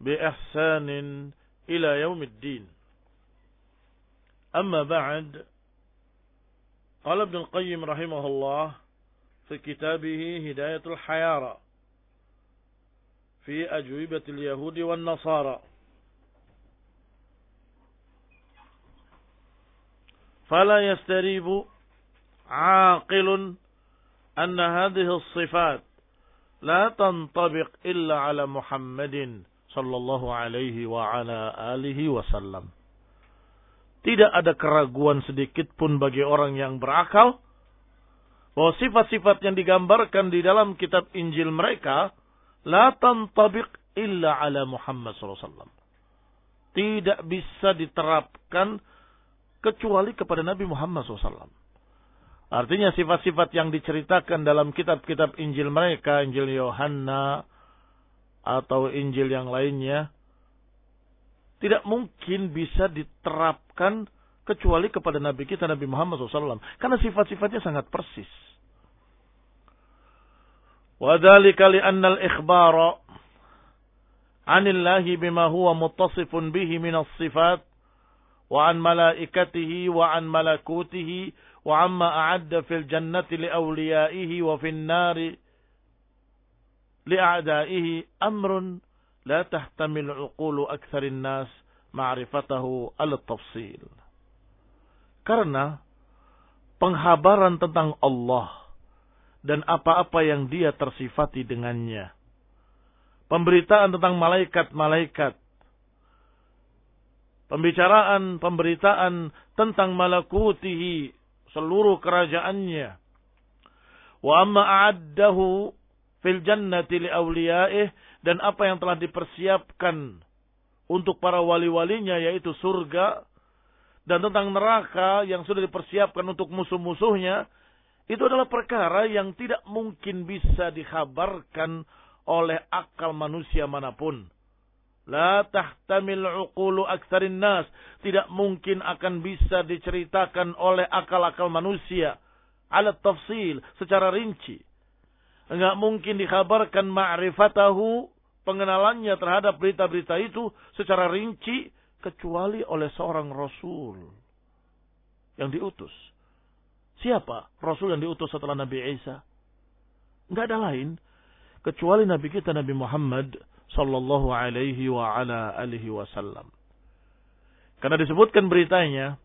بإحسان إلى يوم الدين. أما بعد قال ابن القيم رحمه الله في كتابه هداية الحيارى في أجوبة اليهود والنصارى. فلا يستريب عاقل أن هذه الصفات لا تنطبق إلا على محمد sallallahu alaihi wa ala alihi wasallam. Tidak ada keraguan sedikit pun bagi orang yang berakal bahwa sifat-sifat yang digambarkan di dalam kitab Injil mereka la tantabiq illa ala Muhammad SAW. Tidak bisa diterapkan kecuali kepada Nabi Muhammad SAW. Artinya sifat-sifat yang diceritakan dalam kitab-kitab Injil mereka, Injil Yohanna, atau Injil yang lainnya tidak mungkin bisa diterapkan kecuali kepada Nabi kita Nabi Muhammad SAW karena sifat-sifatnya sangat persis. wadali kali an al-ikhbara anillahi bima huwa muttasifun bihi min al sifat wa an malaikatihi wa an malakutihi wa amma a'adda fil jannati li awliyaihi wa fin nari li'adaihi amrun la tahtamil uqulu aktsarin nas ma'rifatahu al-tafsil. Karena penghabaran tentang Allah dan apa-apa yang dia tersifati dengannya. Pemberitaan tentang malaikat-malaikat. Pembicaraan, pemberitaan tentang malakutihi, seluruh kerajaannya. Wa amma a'addahu fil jannati li awliyaih dan apa yang telah dipersiapkan untuk para wali-walinya yaitu surga dan tentang neraka yang sudah dipersiapkan untuk musuh-musuhnya itu adalah perkara yang tidak mungkin bisa dikhabarkan oleh akal manusia mana pun. La tahtamil uqulu aktsarin nas. Tidak mungkin akan bisa diceritakan oleh akal-akal manusia. Ala tafsil, secara rinci. Enggak mungkin dikhabarkan ma'rifatahu, pengenalannya terhadap berita-berita itu secara rinci, kecuali oleh seorang Rasul. Yang diutus. Siapa Rasul yang diutus setelah Nabi Isa? Enggak ada lain. Kecuali Nabi kita Nabi Muhammad sallallahu alaihi wa ala alihi wasallam. Karena disebutkan beritanya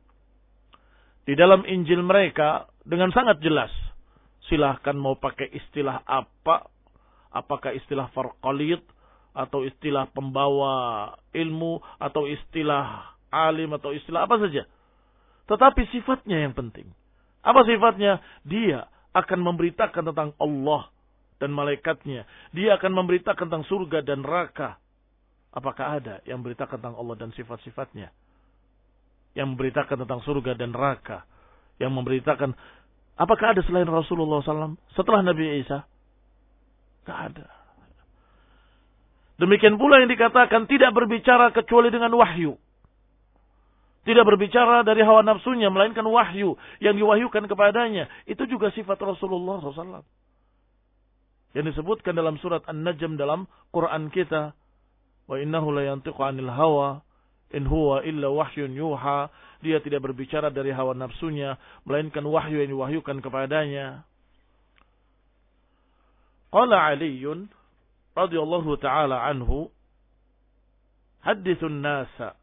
di dalam Injil mereka dengan sangat jelas. Silahkan mau pakai istilah apa, apakah istilah farqalid atau istilah pembawa ilmu atau istilah alim atau istilah apa saja. Tetapi sifatnya yang penting. Apa sifatnya? Dia akan memberitakan tentang Allah dan malaikatnya. Dia akan memberitakan tentang surga dan neraka. Apakah ada yang memberitakan tentang Allah dan sifat-sifatnya? Yang memberitakan tentang surga dan neraka. Yang memberitakan, apakah ada selain Rasulullah SAW setelah Nabi Isa? Tidak ada. Demikian pula yang dikatakan tidak berbicara kecuali dengan wahyu. Tidak berbicara dari hawa nafsunya, melainkan wahyu yang diwahyukan kepadanya. Itu juga sifat Rasulullah SAW. Yang disebutkan dalam surat An-Najm dalam Quran kita. Wa innahu la yantiqu anil hawa in huwa illa wahyun yuha. Dia tidak berbicara dari hawa nafsunya, melainkan wahyu yang diwahyukan kepadanya. Qala Aliun radhiyallahu taala anhu, "Hadithun nasa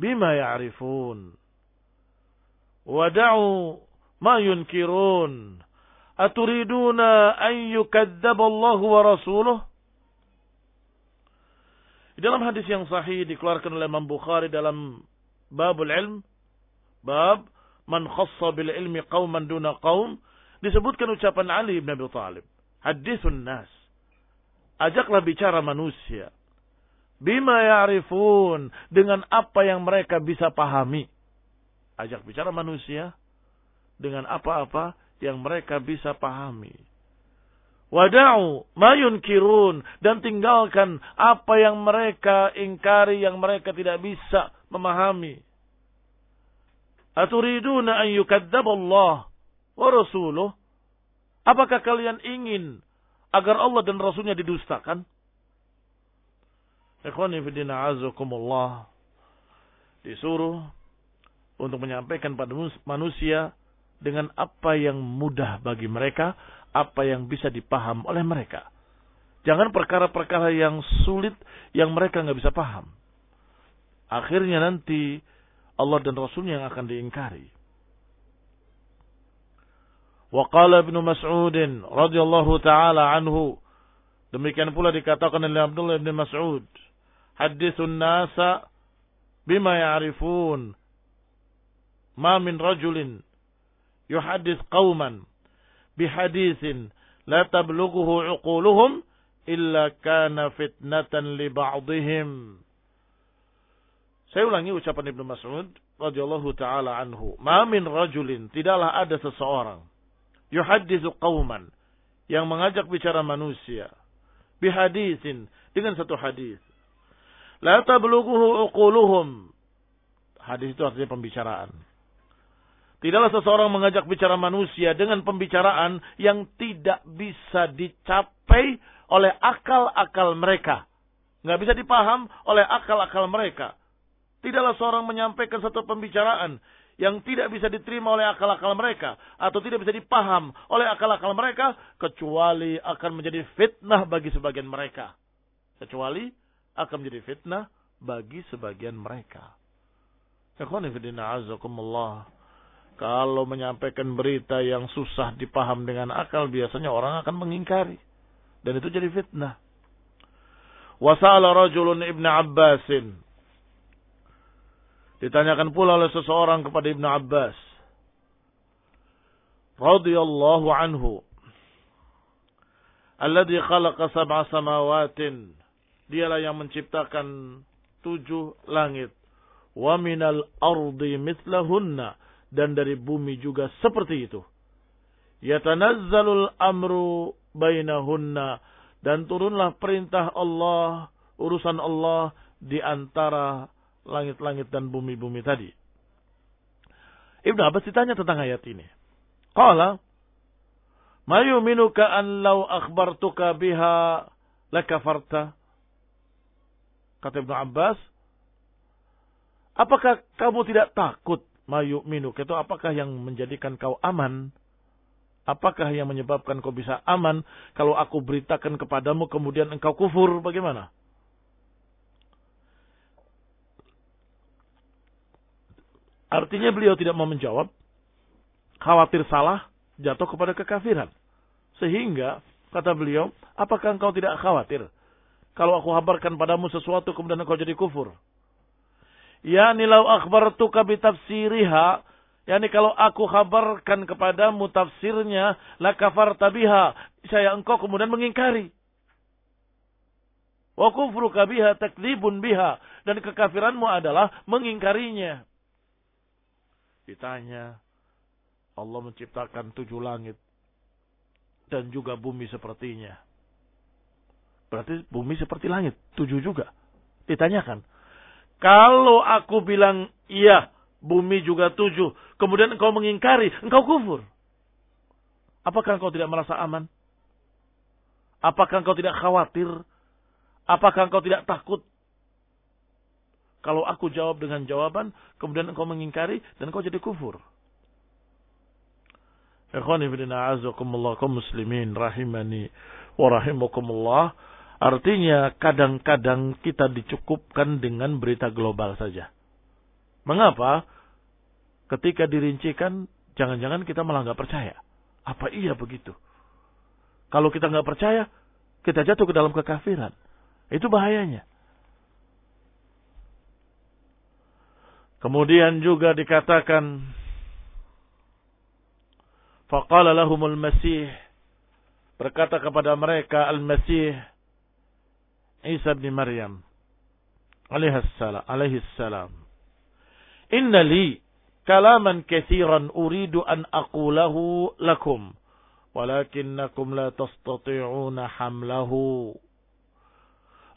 bima ya'rifun. Wada'u ma yunkirun. Aturiduna an yukadzdzab Allah wa rasuluh? Dalam hadis yang sahih dikeluarkan oleh Imam Bukhari dalam babul ilm, bab man khassa bil ilmi qauman duna qaum, disebutkan ucapan Ali bin Abi Thalib. Hadisun nas. Ajaklah bicara manusia. Bima ya'rifun. Dengan apa yang mereka bisa pahami. Ajak bicara manusia. Dengan apa-apa yang mereka bisa pahami. Wada'u ma yunkirun. Dan tinggalkan apa yang mereka ingkari, yang mereka tidak bisa memahami. Aturiduna an yukadzab Allah wa rasuluh. Apakah kalian ingin agar Allah dan Rasulnya didustakan? Ikhwani fidina azakumullah. Disuruh untuk menyampaikan pada manusia dengan apa yang mudah bagi mereka, apa yang bisa dipaham oleh mereka. Jangan perkara-perkara yang sulit yang mereka nggak bisa paham. Akhirnya nanti Allah dan Rasulnya yang akan diingkari. Wa Ibnu Mas'ud radhiyallahu taala anhu demikian pula dikatakan oleh Abdullah bin Mas'ud hadithun nasa bima ya'rifun ma min rajulin yuhaddith qauman bihadithin la tablughuhu uquluhum illa kana fitnatan li ba'dihim Saya ulangi ucapan Ibnu Mas'ud radhiyallahu taala anhu ma min rajulin tidaklah ada seseorang yuhaddisu qauman yang mengajak bicara manusia bihadisin dengan satu hadis. La tablughuhu uquluhum. Hadis itu artinya pembicaraan. Tidaklah seseorang mengajak bicara manusia dengan pembicaraan yang tidak bisa dicapai oleh akal-akal mereka. Nggak bisa dipaham oleh akal-akal mereka. Tidaklah seorang menyampaikan satu pembicaraan yang tidak bisa diterima oleh akal-akal mereka atau tidak bisa dipaham oleh akal-akal mereka kecuali akan menjadi fitnah bagi sebagian mereka. Kecuali akan menjadi fitnah bagi sebagian mereka. Kalau menyampaikan berita yang susah dipaham dengan akal, biasanya orang akan mengingkari. Dan itu jadi fitnah. Wasa'ala rajulun ibn Abbasin Ditanyakan pula oleh seseorang kepada Ibnu Abbas. radhiyallahu anhu. Alladhi khalaqa sab'a samawatin. Dialah yang menciptakan tujuh langit. Wa minal ardi mithlahunna. Dan dari bumi juga seperti itu. Yatanazzalul amru bainahunna. Dan turunlah perintah Allah, urusan Allah di antara langit-langit dan bumi-bumi tadi. Ibnu Abbas ditanya tentang ayat ini. Qala, "Ma yuminuka an law akhbartuka biha lakafarta?" Kata Ibnu Abbas, "Apakah kamu tidak takut ma yu'minuka itu apakah yang menjadikan kau aman?" Apakah yang menyebabkan kau bisa aman kalau aku beritakan kepadamu kemudian engkau kufur? Bagaimana? Artinya beliau tidak mau menjawab. Khawatir salah, jatuh kepada kekafiran. Sehingga, kata beliau, apakah engkau tidak khawatir? Kalau aku kabarkan padamu sesuatu kemudian engkau jadi kufur. Ya nilau akhbartuka bitafsiriha. Yani kalau aku kabarkan kepadamu tafsirnya, la kafar tabiha. Saya engkau kemudian mengingkari. Wa kufruka biha taklibun biha. Dan kekafiranmu adalah mengingkarinya. Ditanya, Allah menciptakan tujuh langit dan juga bumi sepertinya. Berarti bumi seperti langit, tujuh juga. Ditanyakan, kalau aku bilang iya, bumi juga tujuh, kemudian engkau mengingkari, engkau kufur. Apakah engkau tidak merasa aman? Apakah engkau tidak khawatir? Apakah engkau tidak takut kalau aku jawab dengan jawaban, kemudian engkau mengingkari dan engkau jadi kufur. Ikhwani kaum muslimin rahimani wa rahimakumullah. Artinya kadang-kadang kita dicukupkan dengan berita global saja. Mengapa? Ketika dirincikan, jangan-jangan kita malah nggak percaya. Apa iya begitu? Kalau kita nggak percaya, kita jatuh ke dalam kekafiran. Itu bahayanya. Kemudian juga dikatakan Faqala lahumul masih. Berkata kepada mereka al-masih Isa bin Maryam alaihissalam alaihissalam Inna li kalaman kathiran uridu an aqulahu lakum walakinnakum la tastati'una hamlahu.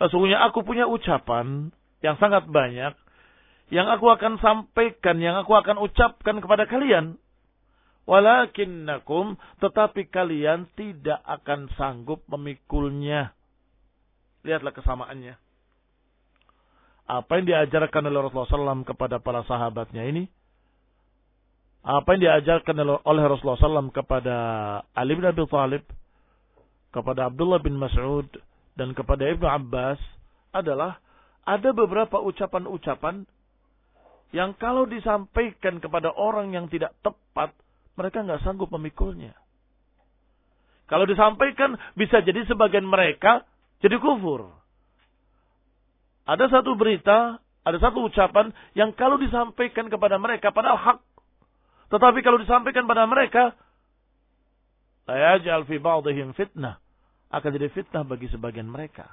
Sesungguhnya aku punya ucapan yang sangat banyak yang aku akan sampaikan, yang aku akan ucapkan kepada kalian. Walakinnakum, tetapi kalian tidak akan sanggup memikulnya. Lihatlah kesamaannya. Apa yang diajarkan oleh Rasulullah SAW kepada para sahabatnya ini? Apa yang diajarkan oleh Rasulullah SAW kepada Ali bin Abi Thalib, kepada Abdullah bin Mas'ud, dan kepada Ibnu Abbas adalah ada beberapa ucapan-ucapan yang kalau disampaikan kepada orang yang tidak tepat, mereka nggak sanggup memikulnya. Kalau disampaikan, bisa jadi sebagian mereka jadi kufur. Ada satu berita, ada satu ucapan yang kalau disampaikan kepada mereka, padahal hak. Tetapi kalau disampaikan pada mereka, layajal fi ba'dihim fitnah. Akan jadi fitnah bagi sebagian mereka.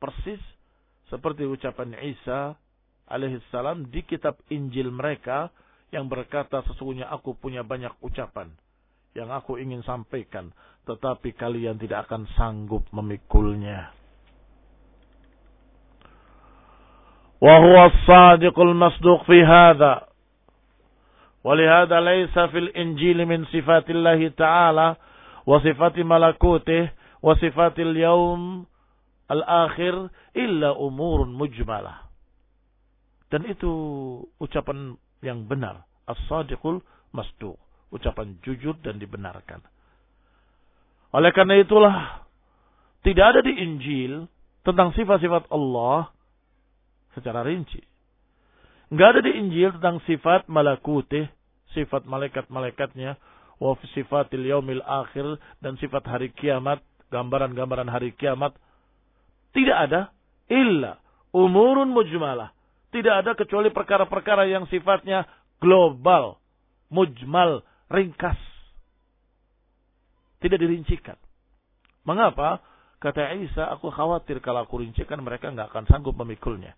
Persis seperti ucapan Isa alaihissalam di kitab Injil mereka yang berkata sesungguhnya aku punya banyak ucapan yang aku ingin sampaikan tetapi kalian tidak akan sanggup memikulnya. وهو الصادق المصدوق في هذا ولهذا ليس في الإنجيل من صفات الله تعالى وصفات ملكوته وصفات اليوم الآخر إلا أمور مجملة dan itu ucapan yang benar. As-sadiqul masduq. Ucapan jujur dan dibenarkan. Oleh karena itulah, tidak ada di Injil tentang sifat-sifat Allah secara rinci. Enggak ada di Injil tentang sifat malakutih, sifat malaikat-malaikatnya, wa sifatil yaumil akhir, dan sifat hari kiamat, gambaran-gambaran hari kiamat. Tidak ada, illa umurun mujmalah. Tidak ada kecuali perkara-perkara yang sifatnya global, mujmal, ringkas. Tidak dirincikan. Mengapa? Kata Isa, aku khawatir kalau aku rincikan mereka nggak akan sanggup memikulnya.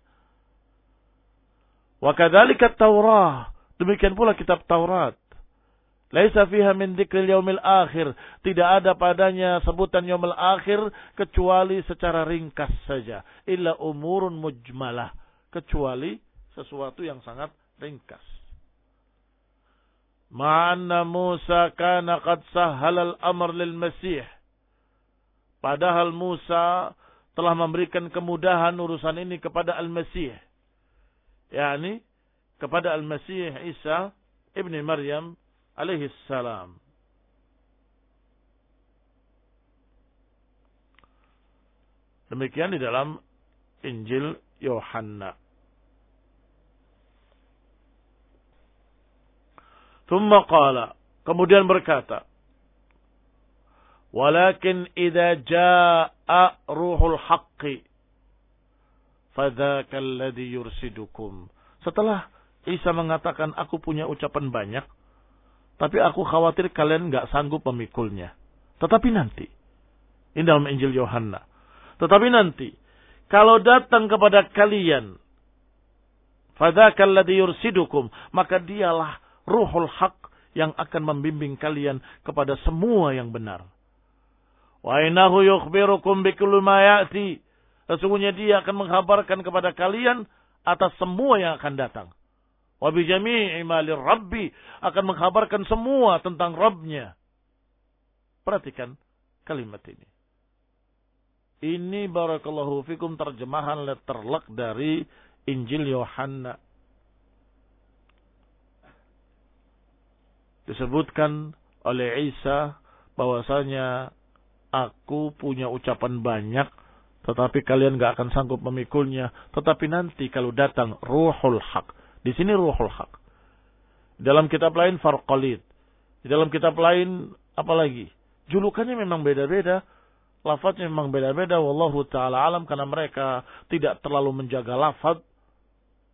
Wa kadzalika Taurah. Demikian pula kitab Taurat. Laisa fiha min yaumil akhir. Tidak ada padanya sebutan yaumil akhir kecuali secara ringkas saja. Illa umurun mujmalah kecuali sesuatu yang sangat ringkas. Ma'anna Musa kana qad sahhalal amr lil Masih. Padahal Musa telah memberikan kemudahan urusan ini kepada Al-Masih. yakni kepada Al-Masih Isa ibni Maryam alaihi salam. Demikian di dalam Injil Yohanna. Thumma qala. Kemudian berkata. Walakin idza jaa ruhul haqqi fadzaka alladhi yursidukum. Setelah Isa mengatakan aku punya ucapan banyak, tapi aku khawatir kalian nggak sanggup memikulnya. Tetapi nanti, ini dalam Injil Yohanna. Tetapi nanti, kalau datang kepada kalian, fadzaka alladhi yursidukum, maka dialah ruhul haq yang akan membimbing kalian kepada semua yang benar. Wa inahu yukhbirukum bikulli ma ya'ti. Sesungguhnya dia akan menghabarkan kepada kalian atas semua yang akan datang. Wa bi jami'i rabbi akan menghabarkan semua tentang Rabbnya. Perhatikan kalimat ini. Ini barakallahu fikum terjemahan letterlek dari Injil Yohanna disebutkan oleh Isa bahwasanya aku punya ucapan banyak Tetapi kalian gak akan sanggup memikulnya. Tetapi nanti kalau datang ruhul haq. Di sini ruhul haq. Dalam kitab lain farqalid. Di dalam kitab lain apalagi? Julukannya memang beda-beda. Lafadznya memang beda-beda. Wallahu ta'ala alam. Karena mereka tidak terlalu menjaga lafad.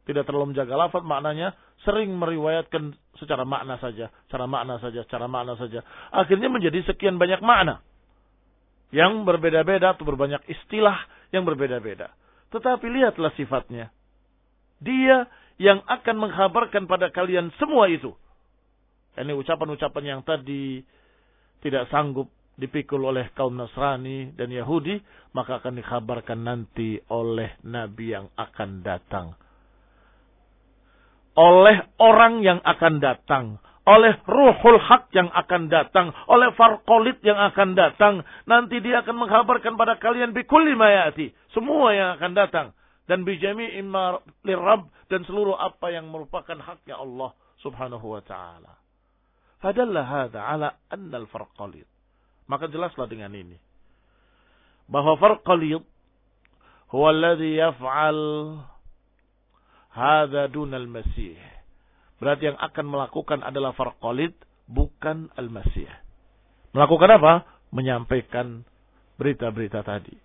Tidak terlalu menjaga lafad. Maknanya sering meriwayatkan secara makna saja. Secara makna saja. Secara makna saja. Akhirnya menjadi sekian banyak makna yang berbeda-beda atau berbanyak istilah yang berbeda-beda. Tetapi lihatlah sifatnya. Dia yang akan menghabarkan pada kalian semua itu. Ini ucapan-ucapan yang tadi tidak sanggup dipikul oleh kaum Nasrani dan Yahudi, maka akan dikhabarkan nanti oleh Nabi yang akan datang. Oleh orang yang akan datang oleh ruhul hak yang akan datang, oleh farkolit yang akan datang, nanti dia akan menghabarkan pada kalian bikulli mayati, semua yang akan datang dan bijami imma lirab dan seluruh apa yang merupakan haknya Allah Subhanahu wa taala. Fadalla hadha ala anna al-farqalid. Maka jelaslah dengan ini bahwa farqalid huwa alladhi yaf'al hadha dunal masih Berarti yang akan melakukan adalah farqalid, bukan al-masih. Melakukan apa? Menyampaikan berita-berita tadi.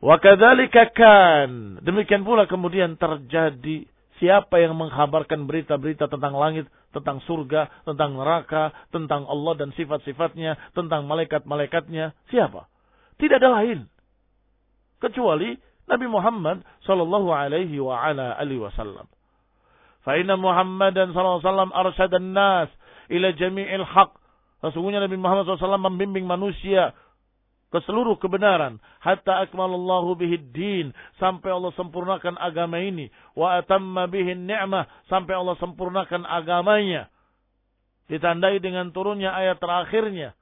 Wa kadzalika kan. Demikian pula kemudian terjadi siapa yang menghabarkan berita-berita tentang langit, tentang surga, tentang neraka, tentang Allah dan sifat-sifatnya, tentang malaikat-malaikatnya. Siapa? Tidak ada lain. Kecuali Nabi Muhammad sallallahu alaihi wa ala alihi wasallam. Fa'inna Muhammadan SAW arsadan nas ila jami'il haq. Sesungguhnya Nabi Muhammad SAW membimbing manusia ke seluruh kebenaran. Hatta akmalallahu bihi din. Sampai Allah sempurnakan agama ini. Wa atamma bihi ni'mah. Sampai Allah sempurnakan agamanya. Ditandai dengan turunnya ayat terakhirnya.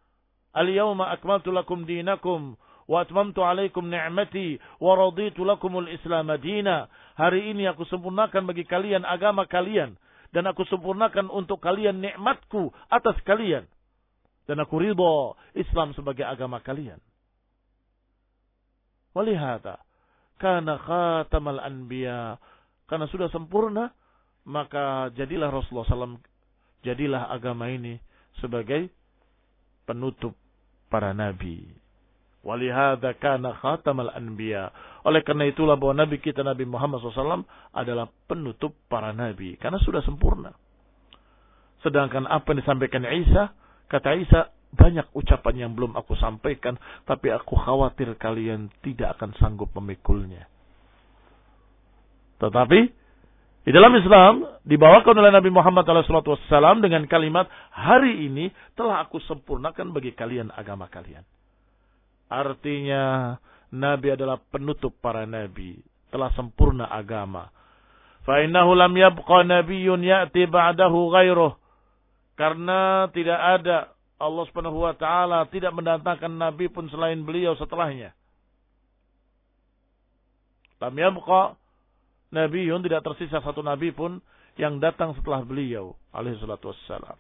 Al-yawma akmaltu lakum dinakum wa atmamtu alaikum ni'mati wa raditu lakumul islam madina. Hari ini aku sempurnakan bagi kalian agama kalian dan aku sempurnakan untuk kalian nikmatku atas kalian. Dan aku ridho Islam sebagai agama kalian. Walihata karena khatamal anbiya karena sudah sempurna maka jadilah Rasulullah SAW jadilah agama ini sebagai penutup para nabi. Walihada kana khatamal anbiya. Oleh karena itulah bahwa Nabi kita Nabi Muhammad SAW adalah penutup para nabi. Karena sudah sempurna. Sedangkan apa yang disampaikan Isa, kata Isa, banyak ucapan yang belum aku sampaikan, tapi aku khawatir kalian tidak akan sanggup memikulnya. Tetapi di dalam Islam dibawakan oleh Nabi Muhammad SAW dengan kalimat hari ini telah aku sempurnakan bagi kalian agama kalian. Artinya Nabi adalah penutup para nabi. Telah sempurna agama. Fa'innahu lam yabqa nabiyyun ya'ti ba'dahu ghairuh. Karena tidak ada Allah subhanahu wa ta'ala tidak mendatangkan nabi pun selain beliau setelahnya. Lam yabqa nabiyyun tidak tersisa satu nabi pun yang datang setelah beliau alaihi salatu wassalam.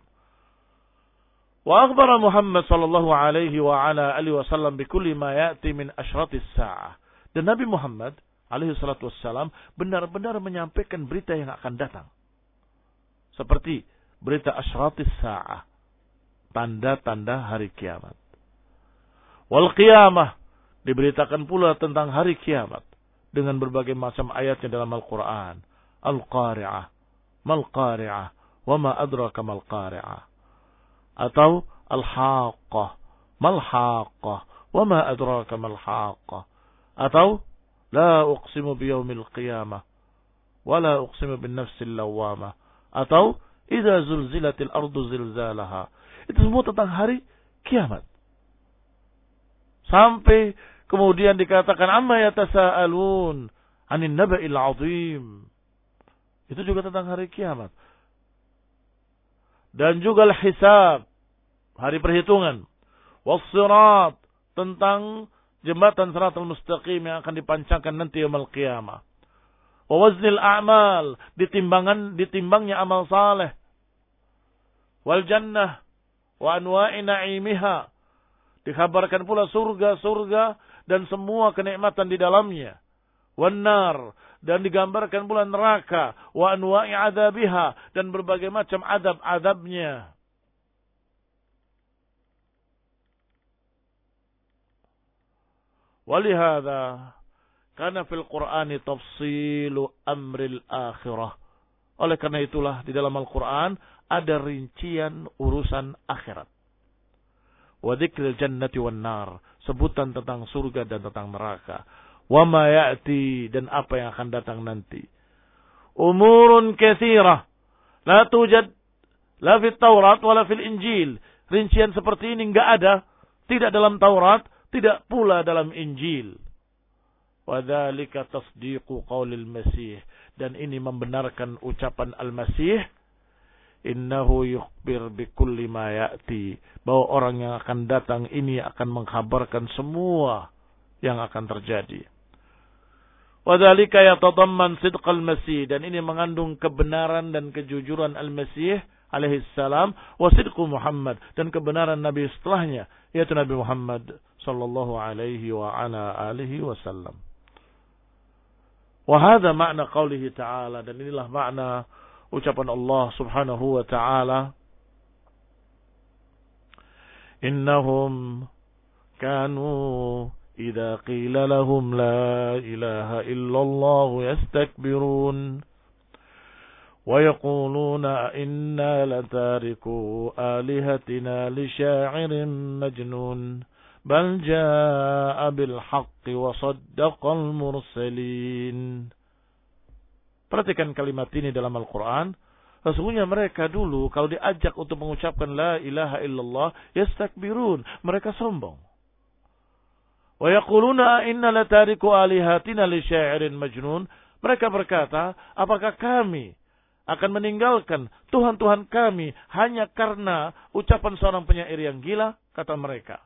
Wa akhbara Muhammad sallallahu alaihi wa ala alihi wasallam bikulli ma ya'ti min asyratis sa'ah. Dan Nabi Muhammad alaihi salatu wassalam benar-benar menyampaikan berita yang akan datang. Seperti berita asyratis sa'ah. Tanda-tanda hari kiamat. Wal qiyamah. Diberitakan pula tentang hari kiamat. Dengan berbagai macam ayatnya dalam Al-Quran. Al-Qari'ah. Mal-Qari'ah. Wa ma adraka mal-Qari'ah atau al-haqqah mal haqqah wa ma adraka mal haqqah atau la uqsimu biyaumil qiyamah wa la uqsimu bin nafsil lawamah atau idza zulzilatil ardu zilzalaha itu semua tentang hari kiamat sampai kemudian dikatakan amma yatasaalun anin naba'il azim itu juga tentang hari kiamat dan juga al-hisab, hari perhitungan. Wassirat, tentang jembatan siratal mustaqim yang akan dipancangkan nanti yaumul qiyamah. Wa waznil a'mal, ditimbangan ditimbangnya amal saleh. Wal jannah wa anwa'i na'imiha. Dikabarkan pula surga-surga dan semua kenikmatan di dalamnya. Wanar dan digambarkan pula neraka wa anwa'i adabiha dan berbagai macam adab-adabnya. Walihada karena fil Qur'ani tafsilu amril akhirah. Oleh karena itulah di dalam Al-Quran ada rincian urusan akhirat. Wa dzikril jannati wan nar. Sebutan tentang surga dan tentang neraka. Wa ma ya'ti dan apa yang akan datang nanti. Umurun kathirah. La tujad la fit Taurat wala fil Injil. Rincian seperti ini enggak ada. Tidak dalam Taurat, tidak pula dalam Injil. Wadhalika tasdiqu qawlil Masih. Dan ini membenarkan ucapan Al-Masih. Innahu yukhbir bikulli ma ya'ti. Bahwa orang yang akan datang ini akan menghabarkan semua yang akan terjadi. Wadhalika yatadamman sidqal masih. Dan ini mengandung kebenaran dan kejujuran Al-Masih alaihi salam wa sidqu Muhammad dan kebenaran Nabi setelahnya yaitu Nabi Muhammad sallallahu alaihi wa ala alihi wasallam. Wahada makna qawlihi ta'ala. Dan inilah makna ucapan Allah subhanahu wa ta'ala. Innahum kanu idha qila lahum la ilaha illallah yastakbirun. ويقولون إنا لتاركوا آلهتنا لشاعر مجنون بل جاء بالحق وصدق المرسلين Perhatikan kalimat ini dalam Al-Quran. Sesungguhnya mereka dulu kalau diajak untuk mengucapkan la ilaha illallah yastakbirun. Mereka sombong. Wa yaquluna inna latariku alihatina li syairin majnun. Mereka berkata, apakah kami akan meninggalkan Tuhan-Tuhan kami hanya karena ucapan seorang penyair yang gila? Kata mereka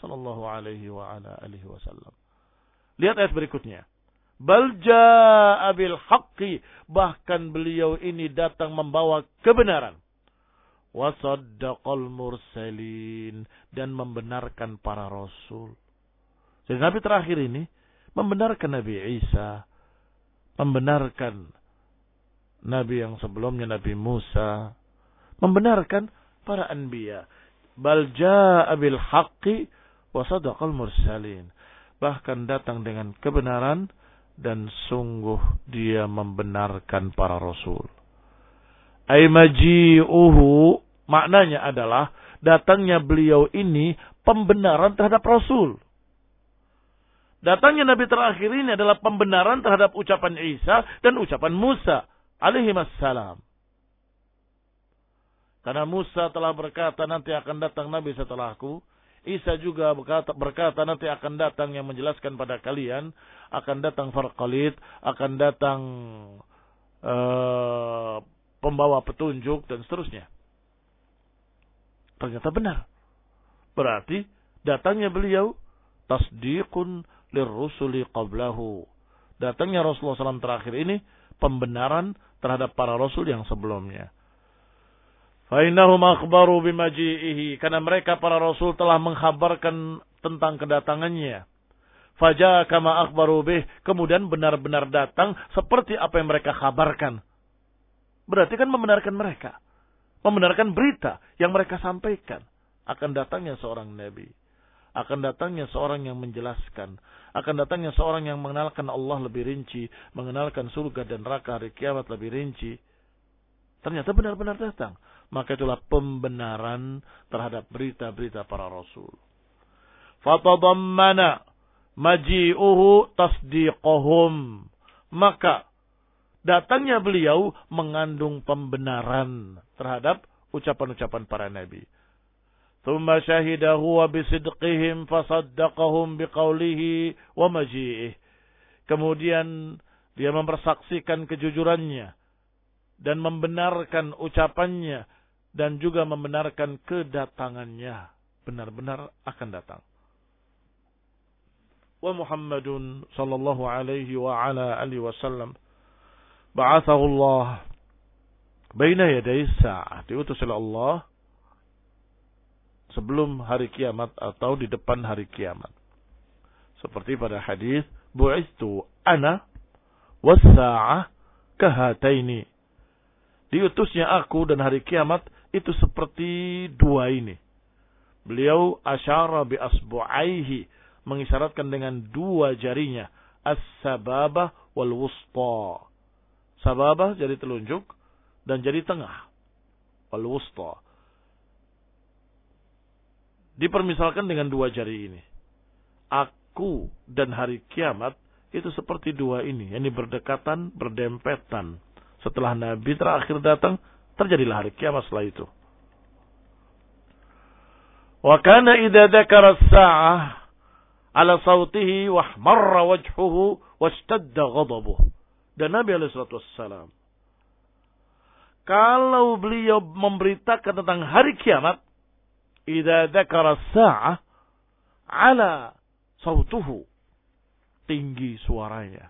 sallallahu alaihi wa ala alihi wasallam. Lihat ayat berikutnya. Bal jaa bil haqqi, bahkan beliau ini datang membawa kebenaran. Wa saddaqal mursalin dan membenarkan para rasul. Jadi nabi terakhir ini membenarkan Nabi Isa, membenarkan nabi yang sebelumnya Nabi Musa, membenarkan para anbiya. Bal jaa bil haqqi wasadaqal mursalin. Bahkan datang dengan kebenaran dan sungguh dia membenarkan para rasul. Ay maji'uhu maknanya adalah datangnya beliau ini pembenaran terhadap rasul. Datangnya Nabi terakhir ini adalah pembenaran terhadap ucapan Isa dan ucapan Musa alaihi wassalam. Karena Musa telah berkata nanti akan datang Nabi setelahku. Isa juga berkata, berkata nanti akan datang yang menjelaskan pada kalian, akan datang farqalid, akan datang uh, pembawa petunjuk dan seterusnya. Ternyata benar. Berarti datangnya beliau tasdiqun lirrusuli qablahu. Datangnya Rasulullah SAW terakhir ini pembenaran terhadap para rasul yang sebelumnya. Fainahum akhbaru bimaji'ihi. Karena mereka para rasul telah menghabarkan tentang kedatangannya. Faja akhbaru bih. Kemudian benar-benar datang seperti apa yang mereka kabarkan. Berarti kan membenarkan mereka. Membenarkan berita yang mereka sampaikan. Akan datangnya seorang nabi. Akan datangnya seorang yang menjelaskan. Akan datangnya seorang yang mengenalkan Allah lebih rinci. Mengenalkan surga dan neraka hari kiamat lebih rinci. Ternyata benar-benar datang maka itulah pembenaran terhadap berita-berita para rasul. Fatadammana maji'uhu tasdiqahum. Maka datangnya beliau mengandung pembenaran terhadap ucapan-ucapan para nabi. Thumma syahidahu wa bisidqihim fasaddaqahum biqaulihi wa maji'ih. Kemudian dia mempersaksikan kejujurannya dan membenarkan ucapannya dan juga membenarkan kedatangannya benar-benar akan datang. Wa Muhammadun sallallahu alaihi wa ala alihi wasallam ba'athahu Allah baina yaday sa'ah diutus oleh Allah sebelum hari kiamat atau di depan hari kiamat. Seperti pada hadis bu'istu ana was-sa'ah kahataini. Diutusnya aku dan hari kiamat itu seperti dua ini. Beliau asyara bi asbu'aihi mengisyaratkan dengan dua jarinya as-sababah wal wusta. Sababah jari telunjuk dan jari tengah. Wal wusta. Dipermisalkan dengan dua jari ini. Aku dan hari kiamat itu seperti dua ini. Ini berdekatan, berdempetan. Setelah Nabi terakhir datang, terjadilah hari kiamat setelah itu. Wa kana idza dzakara as-sa'ah ala sautihi wahmarra wajhuhu washtadda ghadabuh. Dan Nabi alaihi wassalam kalau beliau memberitakan tentang hari kiamat, idza dzakara sa'ah ala sautuhu tinggi suaranya.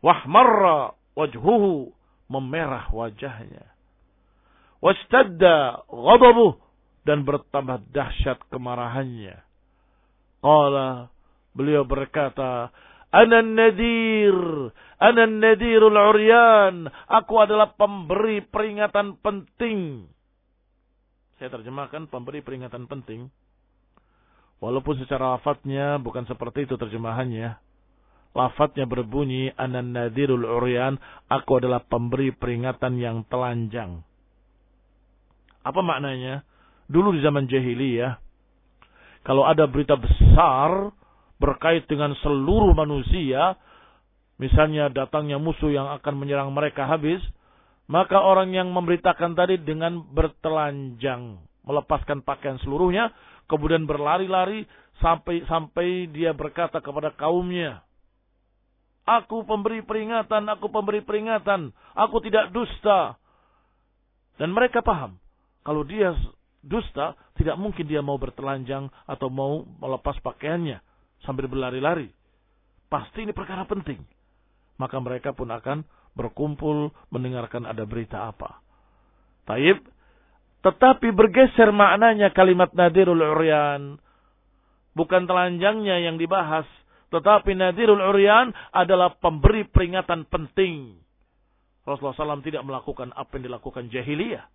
Wahmarra wajhuhu memerah wajahnya. Wastadda ghadabuh dan bertambah dahsyat kemarahannya. Qala beliau berkata, Ana nadir, ana nadirul uryan. Aku adalah pemberi peringatan penting. Saya terjemahkan pemberi peringatan penting. Walaupun secara lafadznya bukan seperti itu terjemahannya. Lafadznya berbunyi, ana nadirul uryan. Aku adalah pemberi peringatan yang telanjang. Apa maknanya? Dulu di zaman jahiliyah, kalau ada berita besar berkait dengan seluruh manusia, misalnya datangnya musuh yang akan menyerang mereka habis, maka orang yang memberitakan tadi dengan bertelanjang, melepaskan pakaian seluruhnya, kemudian berlari-lari sampai sampai dia berkata kepada kaumnya, Aku pemberi peringatan, aku pemberi peringatan, aku tidak dusta. Dan mereka paham, kalau dia dusta, tidak mungkin dia mau bertelanjang atau mau melepas pakaiannya sambil berlari-lari. Pasti ini perkara penting. Maka mereka pun akan berkumpul mendengarkan ada berita apa. Taib. Tetapi bergeser maknanya kalimat nadirul uryan. Bukan telanjangnya yang dibahas. Tetapi nadirul uryan adalah pemberi peringatan penting. Rasulullah SAW tidak melakukan apa yang dilakukan jahiliyah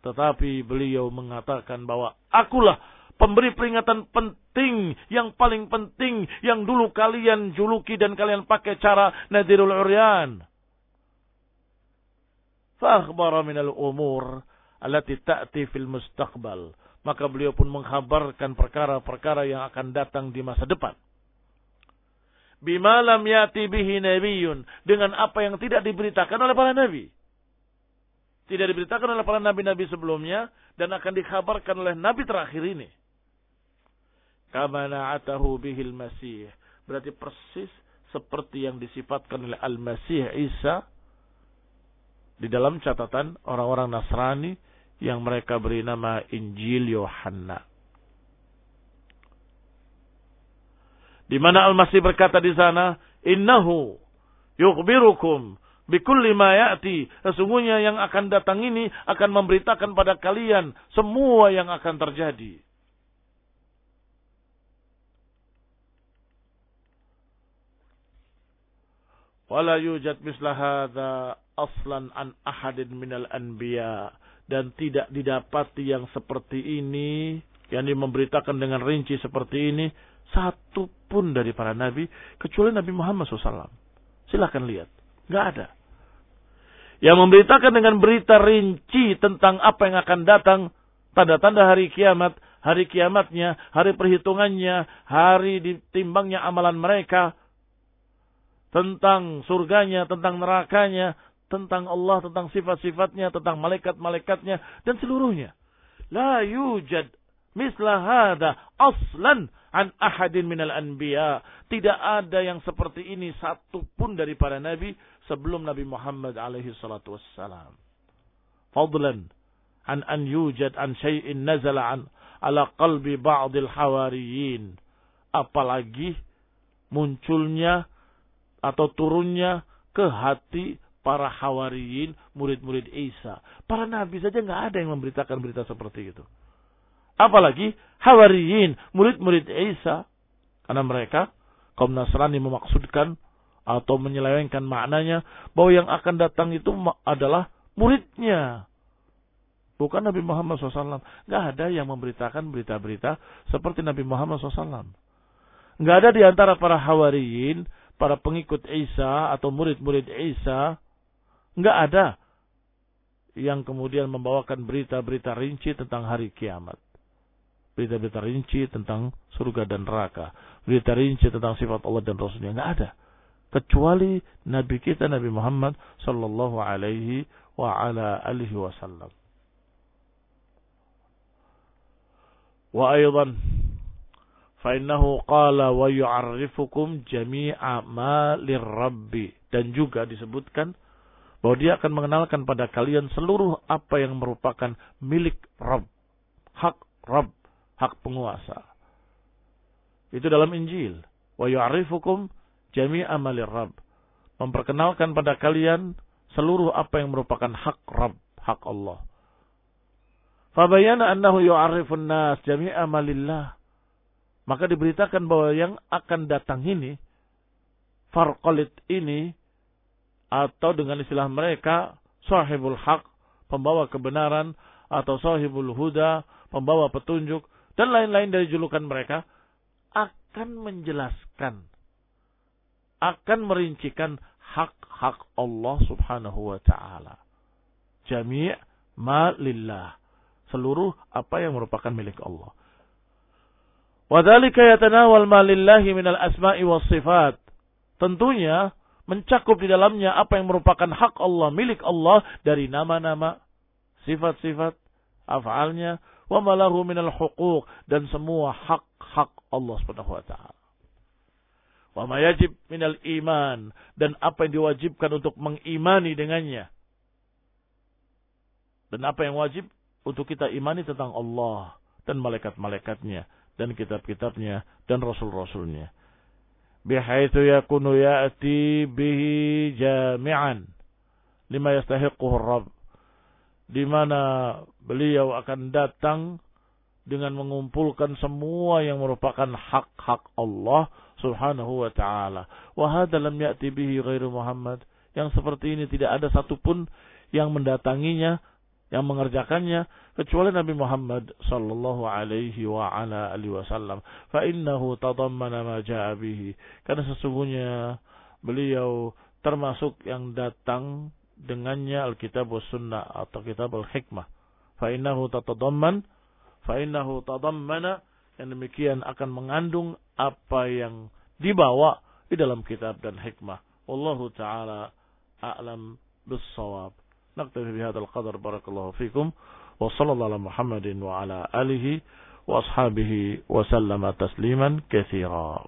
tetapi beliau mengatakan bahwa akulah pemberi peringatan penting, yang paling penting, yang dulu kalian juluki dan kalian pakai cara nadirul uryan. Fakhbara minal umur alati ta'ti fil mustaqbal. Maka beliau pun menghabarkan perkara-perkara yang akan datang di masa depan. Bima lam yati bihi nabiyun. Dengan apa yang tidak diberitakan oleh para nabi tidak diberitakan oleh para nabi-nabi sebelumnya dan akan dikabarkan oleh nabi terakhir ini. Kama bihil masih. Berarti persis seperti yang disifatkan oleh Al-Masih Isa di dalam catatan orang-orang Nasrani yang mereka beri nama Injil Yohanna. Di mana Al-Masih berkata di sana, "Innahu yukhbirukum Bikulli ma ya'ti. Sesungguhnya yang akan datang ini akan memberitakan pada kalian semua yang akan terjadi. Wala yujad misla hadha aslan an ahadin minal anbiya. Dan tidak didapati yang seperti ini, yang memberitakan dengan rinci seperti ini, satu pun dari para nabi, kecuali Nabi Muhammad SAW. Silahkan lihat. Nggak ada yang memberitakan dengan berita rinci tentang apa yang akan datang, tanda-tanda hari kiamat, hari kiamatnya, hari perhitungannya, hari ditimbangnya amalan mereka, tentang surganya, tentang nerakanya, tentang Allah, tentang sifat-sifatnya, tentang malaikat-malaikatnya, dan seluruhnya. La yujad misla hada aslan an ahadin minal anbiya. Tidak ada yang seperti ini satu pun dari para nabi sebelum Nabi Muhammad alaihi salatu wassalam. Fadlan an an yujad an syai'in nazala an ala qalbi ba'dil hawariyin. Apalagi munculnya atau turunnya ke hati para hawariyin, murid-murid Isa. Para nabi saja nggak ada yang memberitakan berita seperti itu. Apalagi hawariyin, murid-murid Isa. Karena mereka, kaum Nasrani memaksudkan atau menyelewengkan maknanya bahwa yang akan datang itu adalah muridnya. Bukan Nabi Muhammad SAW. Nggak ada yang memberitakan berita-berita seperti Nabi Muhammad SAW. Nggak ada di antara para hawariyin, para pengikut Isa atau murid-murid Isa. Nggak ada yang kemudian membawakan berita-berita rinci tentang hari kiamat Berita-berita rinci tentang surga dan neraka. Berita rinci tentang sifat Allah dan Rasulnya. Nggak ada. Kecuali Nabi kita Nabi Muhammad Sallallahu Alaihi wa ala alihi wasallam. وأيضا فإنه قال ويعرفكم جميع ما للرب dan juga disebutkan bahwa dia akan mengenalkan pada kalian seluruh apa yang merupakan milik Rabb, hak Rabb, hak penguasa. Itu dalam Injil. Wa yu'arifukum jami'a malir Rabb. Memperkenalkan pada kalian seluruh apa yang merupakan hak Rabb, hak Allah. Fabayana annahu yu'arrifun nas jami'a malillah. Maka diberitakan bahwa yang akan datang ini, farqalit ini, atau dengan istilah mereka, sahibul haq, pembawa kebenaran, atau sahibul huda, pembawa petunjuk, dan lain-lain dari julukan mereka, akan menjelaskan, akan merincikan hak-hak Allah subhanahu wa ta'ala. Jami' ma lillah seluruh apa yang merupakan milik Allah. Wadhalika yatanawal ma lillahi minal asma'i was sifat. Tentunya mencakup di dalamnya apa yang merupakan hak Allah, milik Allah dari nama-nama, sifat-sifat, af'alnya, wa malahu minal huquq dan semua hak-hak Allah Subhanahu wa taala. Wa ma yajib minal iman dan apa yang diwajibkan untuk mengimani dengannya. Dan apa yang wajib untuk kita imani tentang Allah dan malaikat-malaikatnya dan kitab-kitabnya dan rasul-rasulnya. Bihaitsu yakunu ya'ti bihi jami'an lima yastahiquhu Rabb. Di mana beliau akan datang dengan mengumpulkan semua yang merupakan hak-hak Allah Subhanahu wa taala. Wa hadza lam ya'ti bihi ghairu Muhammad. Yang seperti ini tidak ada satupun yang mendatanginya yang mengerjakannya kecuali Nabi Muhammad sallallahu alaihi wa ala alihi wasallam fa innahu tadammana ma jaa bihi karena sesungguhnya beliau termasuk yang datang dengannya Alkitab was Sunnah atau Kitab Al-Hikmah fa innahu tatadamman fa innahu tadammana yang demikian akan mengandung apa yang dibawa di dalam kitab dan hikmah wallahu taala a'lam bis-shawab نكتفي بهذا القدر بارك الله فيكم وصلى الله على محمد وعلى آله وأصحابه وسلم تسليما كثيرا